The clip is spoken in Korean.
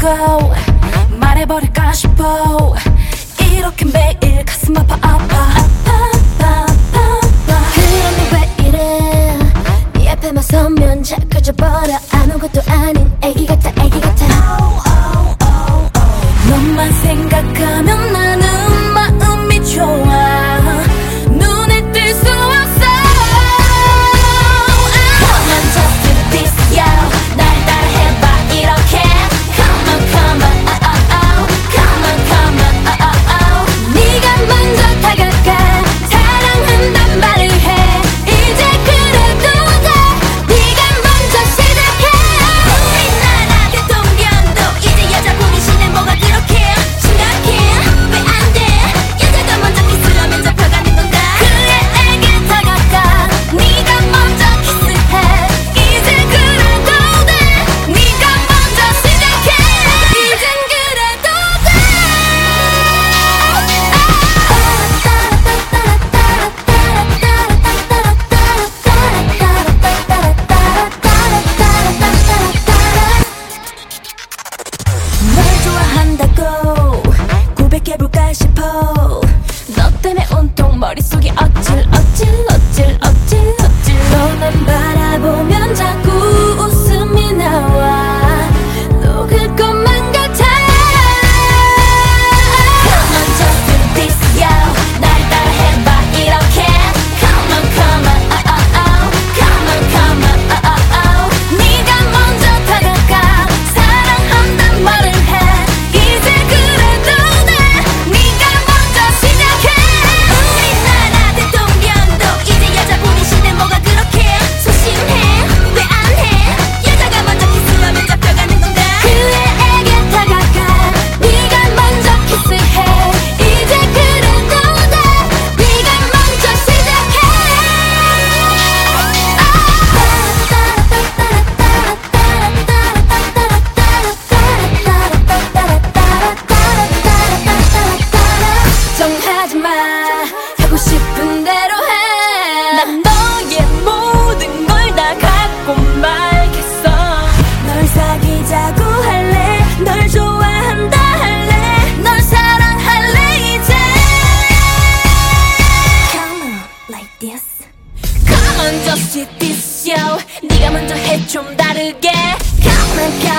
go. 말해버릴까 싶어. 이렇게 매일 가슴 아파 아파. 아파 아파 아파 그런데 왜 이래? 네 앞에만 서면 자꾸 져버려. 아무것도 아닌 애기 같아 띄었어 Come on just hit this show 네가 먼저 해 좀 다르게 Come on come